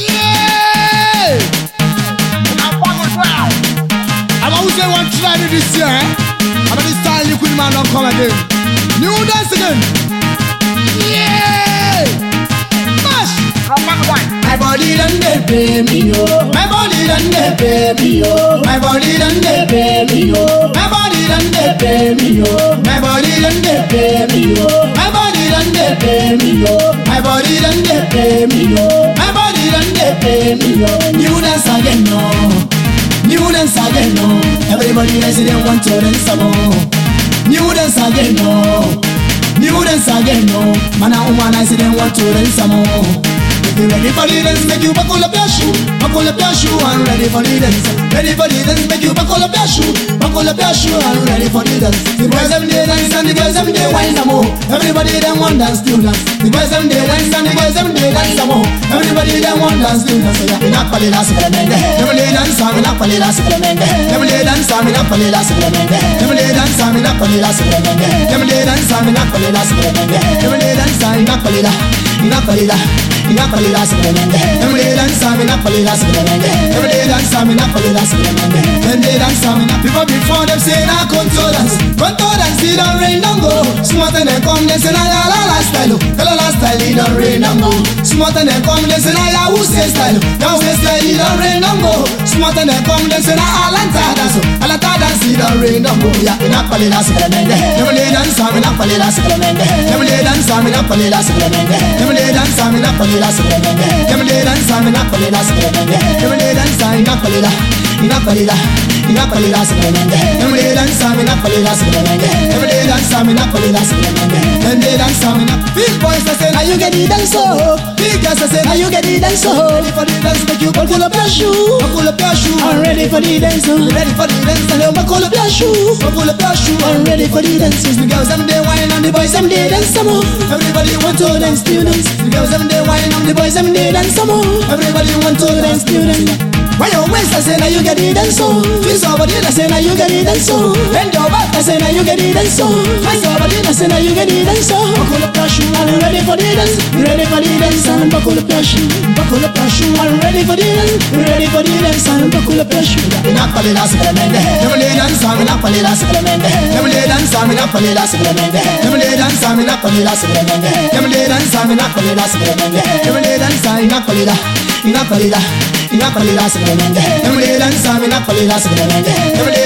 Yeah! I'm always say one try to this year, eh? I'm time you couldn't man not come again. New dance again. Yeah! Mash! My body dey pay me yo. My body done pay me yo. My body done pay me yo. My body done pay me yo. My body done pay me me yo. My body done ndepemiyo ebaliro ndepemiyo nibudan sageno nibudan sageno everybody is in one to den sabo nibudan sageno nibudan sageno mana umwana is in one to den sabo you ready for the dance, make you buckle up your shoe, buckle up your shoe, and ready for the dance. Ready for the dance, make you buckle up your shoe, buckle up your shoe, and ready for the dance. The boys them they dance and the girls them they wine some more. Everybody them want dance to dance. The boys them they dance and the girls them they dance some more. Everybody them want dance to dance. So yeah, ina pali la sikala menge. Them they dance and ina pali la sikala menge. Them they dance and ina pali la sikala menge. Them they dance and ina pali la sikala menge. Them they dance and ina pali la sikala menge. Them they dance and ina pali la, ina pali la napoli la splendende every day dance am napoli la splendende every day dance am napoli la splendende dem dey dance am na people before dem say na control us control us e don rain down go small ten dem come dem say na la la la style o la la style e don rain down go small ten dem come dem say na yahoo say style o yahoo say style e don rain down go small ten dem come dem say na alanta dance o alanta dance e don rain down go ya napoli la splendende every day dance am napoli la splendende every day dance am napoli la splendende every day dance polila sirene Dem de dansa me na polila sirene Dem de dansa ina polila ina polila ina polila sirene Dem de dansa me na polila sirene pali la sikala menge. Them they dance and ina pali la sikala menge. Them they dance and ina. Big boys they say now you get the dance so. Big girls they say now you get the dance so. Ready for the dance make you buckle up your shoe, buckle up your shoe. I'm ready for the dance. oh. Ready for the dance and you buckle up your shoe, buckle up your shoe. I'm ready for the dance. The girls them they wine and the boys them they dance some more. Everybody want to dance to dance. The girls them they wine and the boys them they dance some more. Everybody want to dance to dance. When your waist I say now you get the dance so. Twist your body I say now you get the dance so say now you get it and so. My somebody I say now you get it and so. Buckle up your shoe, I'm ready for the dance. Ready for the dance and buckle up your shoe. Buckle up your shoe, I'm ready for the dance. Ready for the dance and buckle up your shoe. Ina palila siblemende, nemle dansa, ina palila siblemende, nemle dansa, ina palila siblemende, nemle dansa, ina palila siblemende, nemle dansa, ina palila siblemende, nemle dansa, ina palila, ina palila, ina palila siblemende, nemle dansa, ina palila siblemende, nemle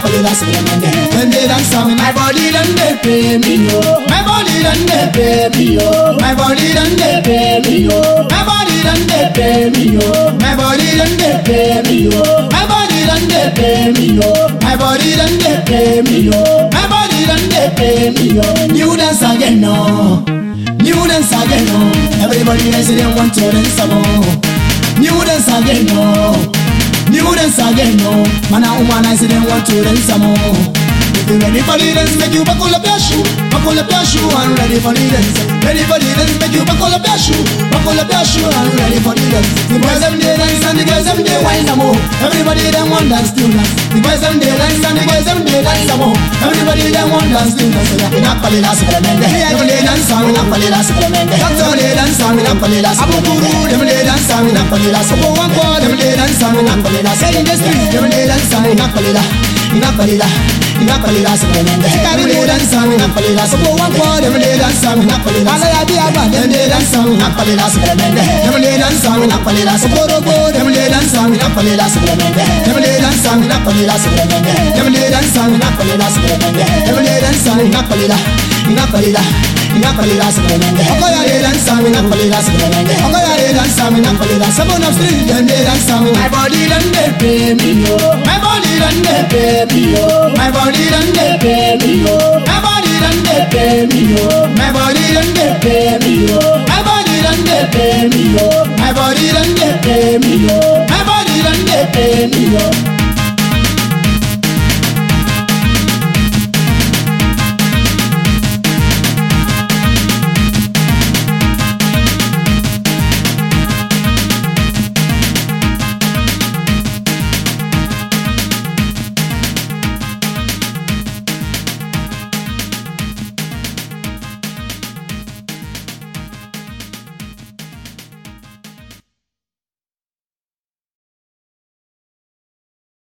pali la sikala menge. Them they. Them they dance and my body done dey pay me yo. My body done dey pay me yo. My body done dey pay me yo. My body done dey pay me yo. My body done dey pay me yo. My body done dey pay me yo. My body done dey pay me yo. My body done dey pay me yo. Dance again no. New dance again no. Everybody dance they want to dance some more. New dance again no. New dance again no. Man and woman I say they want to dance some more. If you ready for the dance, make you buckle up your shoe, buckle up your shoe, and ready for the dance. Ready for the dance, make you buckle up your shoe, buckle up your shoe, and ready for the dance. The boys them they dance and the girls them they wine some more. Everybody them want dance to dance. The boys them they dance and the girls them they dance some more. Everybody them Babylon's king We lay dance we lay dance we lay dance we lay dance and lay dance we and we dem dance dem dance we Dem dance dem dance we Dem dance Dem dance we inakpalila inakpalila inakpalila sɛbɛlɛmɛndɛ ɔkɔ ya de dansa mi inakpalila sɛbɛlɛmɛndɛ ɔkɔ ya de dansa mi inakpalila sɛbɛn na fili dem de dansa mi. my body don dey pain me o my body don dey pain me o my body don dey pain me my body don dey pain me my body.